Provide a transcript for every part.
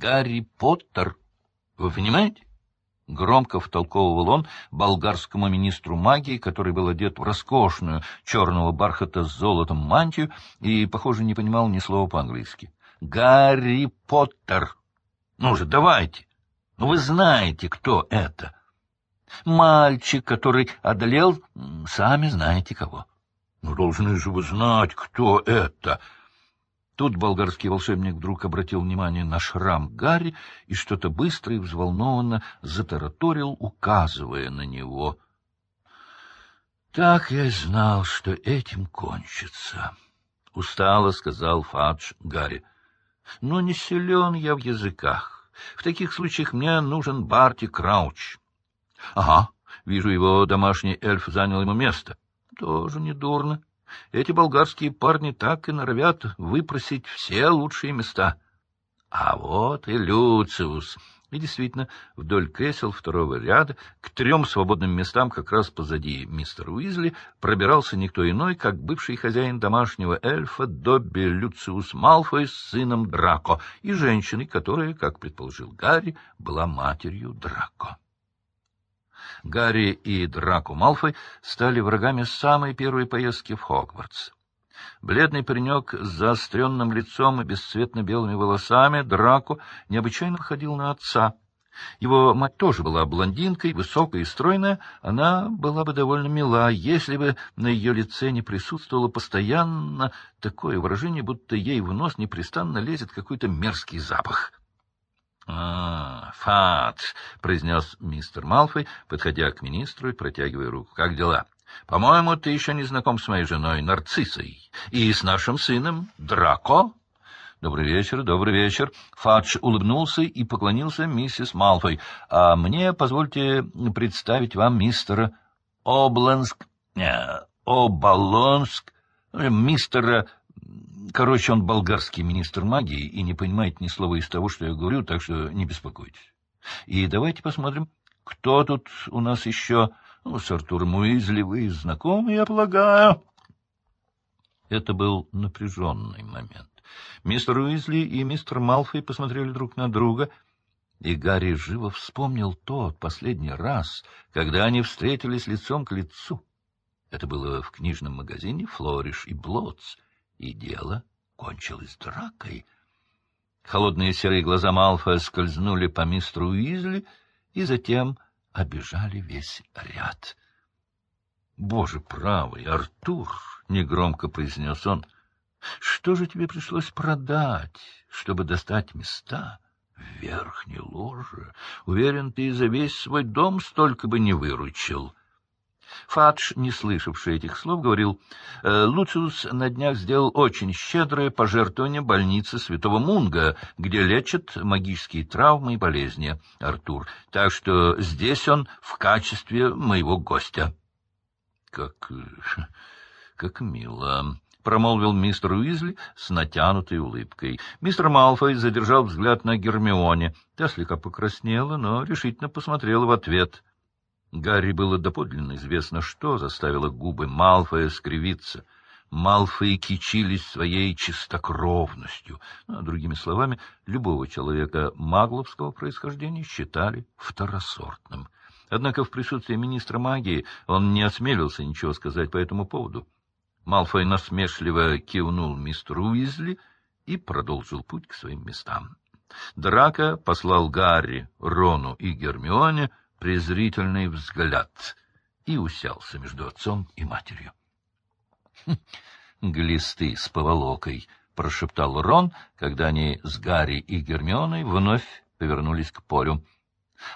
Гарри Поттер. Вы понимаете? Громко втолковывал он болгарскому министру магии, который был одет в роскошную черного бархата с золотом мантию и, похоже, не понимал ни слова по-английски. «Гарри Поттер! Ну же, давайте! Ну вы знаете, кто это!» «Мальчик, который одолел, сами знаете кого». «Ну, должны же вы знать, кто это!» Тут болгарский волшебник вдруг обратил внимание на шрам Гарри и что-то быстро и взволнованно затараторил, указывая на него. — Так я и знал, что этим кончится, — устало сказал Фадж Гарри. — Но не силен я в языках. В таких случаях мне нужен Барти Крауч. — Ага, вижу, его домашний эльф занял ему место. — Тоже недурно. — эти болгарские парни так и норовят выпросить все лучшие места. А вот и Люциус. И действительно, вдоль кресел второго ряда, к трем свободным местам как раз позади мистера Уизли, пробирался никто иной, как бывший хозяин домашнего эльфа Добби Люциус Малфой с сыном Драко и женщиной, которая, как предположил Гарри, была матерью Драко. Гарри и Драко Малфой стали врагами самой первой поездки в Хогвартс. Бледный паренек с заостренным лицом и бесцветно-белыми волосами, Драко, необычайно походил на отца. Его мать тоже была блондинкой, высокая и стройная. Она была бы довольно мила, если бы на ее лице не присутствовало постоянно такое выражение, будто ей в нос непрестанно лезет какой-то мерзкий запах. «А, Фадж», — произнес мистер Малфой, подходя к министру и протягивая руку. «Как дела? По-моему, ты еще не знаком с моей женой Нарциссой и с нашим сыном Драко?» «Добрый вечер, добрый вечер». Фадж улыбнулся и поклонился миссис Малфой. «А мне позвольте представить вам мистера Обланск... Э, Оболонск... Мистера Короче, он болгарский министр магии и не понимает ни слова из того, что я говорю, так что не беспокойтесь. И давайте посмотрим, кто тут у нас еще... Ну, с Артуром Уизли вы знакомы, я полагаю. Это был напряженный момент. Мистер Уизли и мистер Малфой посмотрели друг на друга, и Гарри живо вспомнил тот последний раз, когда они встретились лицом к лицу. Это было в книжном магазине «Флориш и Блотс», и дело кончилось дракой. Холодные серые глаза Малфоя скользнули по мистеру Уизли и затем обижали весь ряд. — Боже правый, Артур! — негромко произнес он. — Что же тебе пришлось продать, чтобы достать места в верхней ложе? Уверен, ты за весь свой дом столько бы не выручил. — Фадж, не слышавший этих слов, говорил, «Э, Луциус на днях сделал очень щедрое пожертвование больницы Святого Мунга, где лечат магические травмы и болезни, Артур. Так что здесь он в качестве моего гостя. — Как... как мило... — промолвил мистер Уизли с натянутой улыбкой. Мистер Малфой задержал взгляд на Гермионе. Та слегка покраснела, но решительно посмотрела в ответ — Гарри было доподлинно известно, что заставило губы Малфоя скривиться. Малфои кичились своей чистокровностью. Ну, другими словами, любого человека магловского происхождения считали второсортным. Однако в присутствии министра магии он не осмелился ничего сказать по этому поводу. Малфой насмешливо кивнул мистеру Уизли и продолжил путь к своим местам. Драка послал Гарри, Рону и Гермионе презрительный взгляд и уселся между отцом и матерью. «Хм, — Глисты с поволокой, — прошептал Рон, когда они с Гарри и Гермионой вновь повернулись к полю.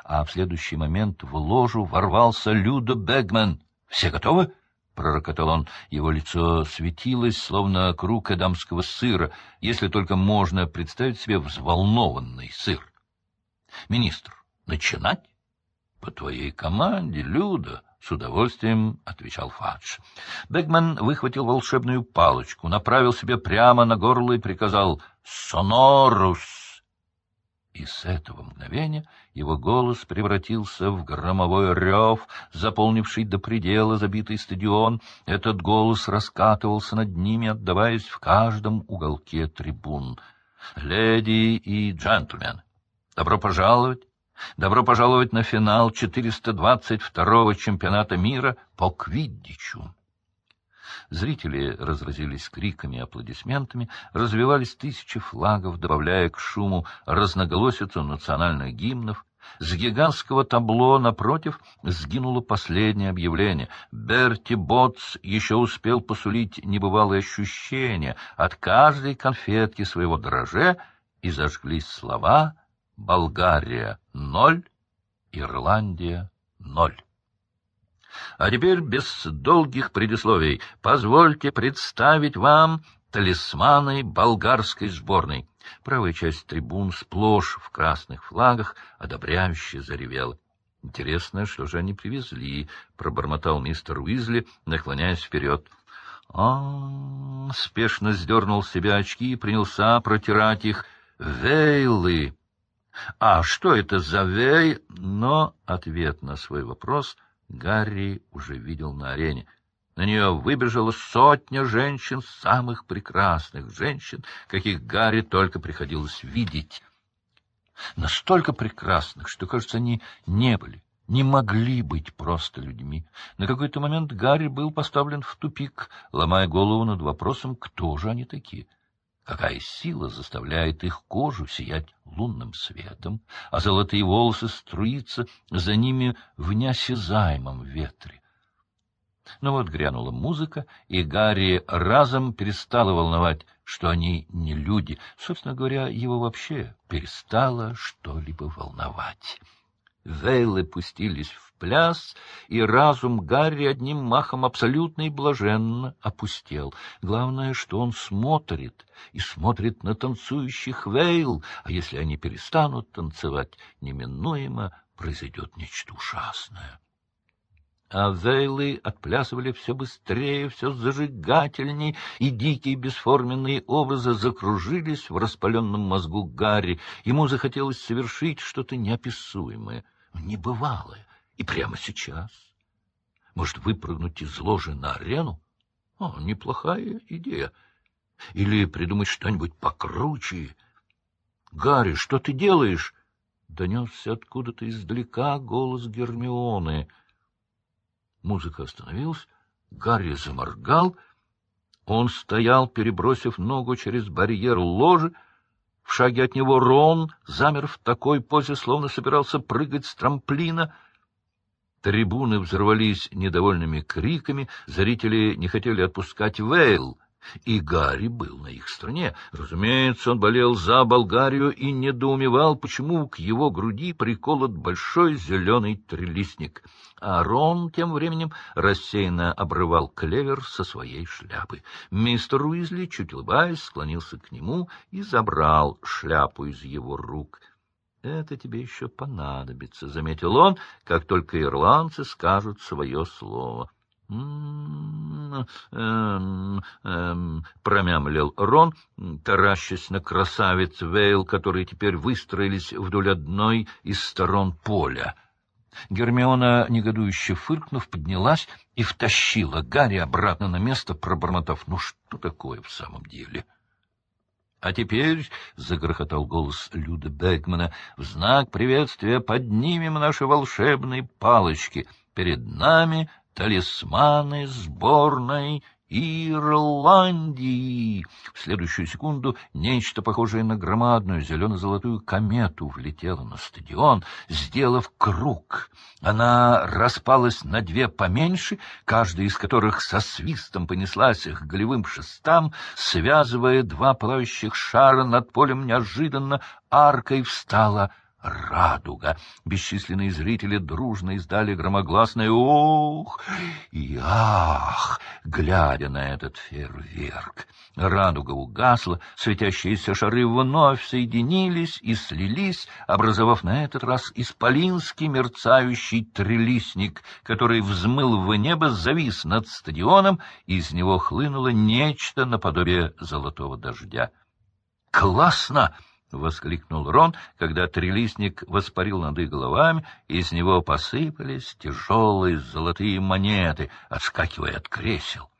А в следующий момент в ложу ворвался Люда Бегман. — Все готовы? — пророкотал он. Его лицо светилось, словно круг эдамского сыра, если только можно представить себе взволнованный сыр. — Министр, начинать? По твоей команде, Люда, — с удовольствием отвечал Фадж. Бегман выхватил волшебную палочку, направил себе прямо на горло и приказал «Сонорус!». И с этого мгновения его голос превратился в громовой рев, заполнивший до предела забитый стадион. Этот голос раскатывался над ними, отдаваясь в каждом уголке трибун. «Леди и джентльмены!» Добро пожаловать! Добро пожаловать на финал 422-го чемпионата мира по квиддичу! Зрители разразились криками и аплодисментами, развивались тысячи флагов, добавляя к шуму разноголосицу национальных гимнов. С гигантского табло напротив сгинуло последнее объявление. Берти Ботс еще успел посулить небывалые ощущения от каждой конфетки своего дроже, и зажглись слова «Болгария — ноль, Ирландия — ноль». А теперь, без долгих предисловий, позвольте представить вам талисманы болгарской сборной. Правая часть трибун сплошь в красных флагах, одобряюще заревела. Интересно, что же они привезли, — пробормотал мистер Уизли, наклоняясь вперед. А, спешно сдернул с себя очки и принялся протирать их. Вейлы! А что это за вей? Но ответ на свой вопрос Гарри уже видел на арене. На нее выбежала сотня женщин, самых прекрасных женщин, каких Гарри только приходилось видеть. Настолько прекрасных, что, кажется, они не были, не могли быть просто людьми. На какой-то момент Гарри был поставлен в тупик, ломая голову над вопросом, кто же они такие. Какая сила заставляет их кожу сиять лунным светом, а золотые волосы струиться за ними в неосязаемом ветре? Но вот грянула музыка, и Гарри разом перестала волновать, что они не люди. Собственно говоря, его вообще перестало что-либо волновать. Вейлы пустились в пляс, и разум Гарри одним махом абсолютно и блаженно опустел. Главное, что он смотрит, и смотрит на танцующих Вейл, а если они перестанут танцевать, неминуемо произойдет нечто ужасное а вейлы отплясывали все быстрее, все зажигательней, и дикие бесформенные образы закружились в распаленном мозгу Гарри. Ему захотелось совершить что-то неописуемое, небывалое, и прямо сейчас. Может, выпрыгнуть из ложи на арену? О, неплохая идея. Или придумать что-нибудь покруче. — Гарри, что ты делаешь? — донесся откуда-то издалека голос Гермионы — Музыка остановилась, Гарри заморгал. Он стоял, перебросив ногу через барьер ложи. В шаге от него Рон замер в такой позе, словно собирался прыгать с трамплина. Трибуны взорвались недовольными криками, зрители не хотели отпускать Вейл — и Гарри был на их стороне. Разумеется, он болел за Болгарию и недоумевал, почему к его груди приколот большой зеленый трелистник. А Рон тем временем рассеянно обрывал клевер со своей шляпы. Мистер Уизли, чуть улыбаясь, склонился к нему и забрал шляпу из его рук. — Это тебе еще понадобится, — заметил он, как только ирландцы скажут свое слово. М-м-м, эм, эм, промямлил Рон, таращась на красавиц Вейл, которые теперь выстроились вдоль одной из сторон поля. Гермиона, негодующе фыркнув, поднялась и втащила Гарри обратно на место, пробормотав, «Ну что такое в самом деле?» «А теперь», — загрохотал голос Люда Бэгмана, — «в знак приветствия поднимем наши волшебные палочки. Перед нами талисманы сборной Ирландии. В следующую секунду нечто похожее на громадную зелено-золотую комету влетело на стадион, сделав круг. Она распалась на две поменьше, каждая из которых со свистом понеслась к голевым шестам, связывая два плавающих шара над полем неожиданно аркой встала — радуга. Бесчисленные зрители дружно издали громогласное «Ох!» и «Ах!», глядя на этот фейерверк. Радуга угасла, светящиеся шары вновь соединились и слились, образовав на этот раз исполинский мерцающий трелисник, который взмыл в небо, завис над стадионом, и из него хлынуло нечто наподобие золотого дождя. «Классно!» — воскликнул Рон, когда трилистник воспарил над их головами, и из него посыпались тяжелые золотые монеты, отскакивая от кресел.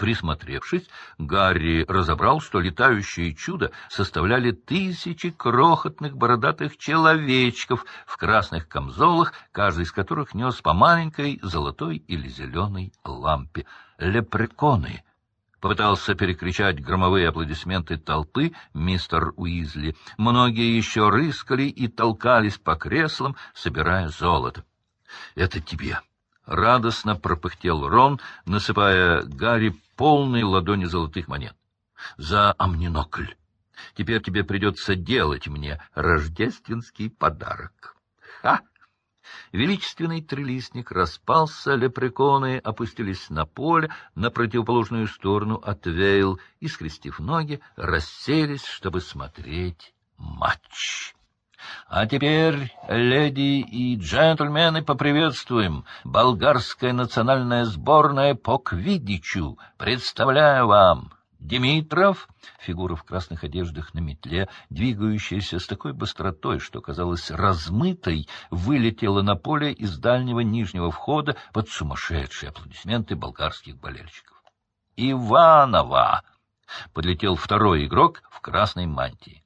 Присмотревшись, Гарри разобрал, что летающее чудо составляли тысячи крохотных бородатых человечков в красных камзолах, каждый из которых нес по маленькой золотой или зеленой лампе. Лепреконы! Попытался перекричать громовые аплодисменты толпы мистер Уизли. Многие еще рыскали и толкались по креслам, собирая золото. — Это тебе! — радостно пропыхтел Рон, насыпая Гарри полные ладони золотых монет. — За амнинокль. Теперь тебе придется делать мне рождественский подарок. Ха! Величественный трилистник распался, лепреконы опустились на поле на противоположную сторону от и, скрестив ноги, расселись, чтобы смотреть матч. А теперь, леди и джентльмены, поприветствуем болгарская национальная сборная по квиддичу. Представляю вам Димитров, фигура в красных одеждах на метле, двигающаяся с такой быстротой, что казалось размытой, вылетела на поле из дальнего нижнего входа под сумасшедшие аплодисменты болгарских болельщиков. Иванова! Подлетел второй игрок в красной мантии.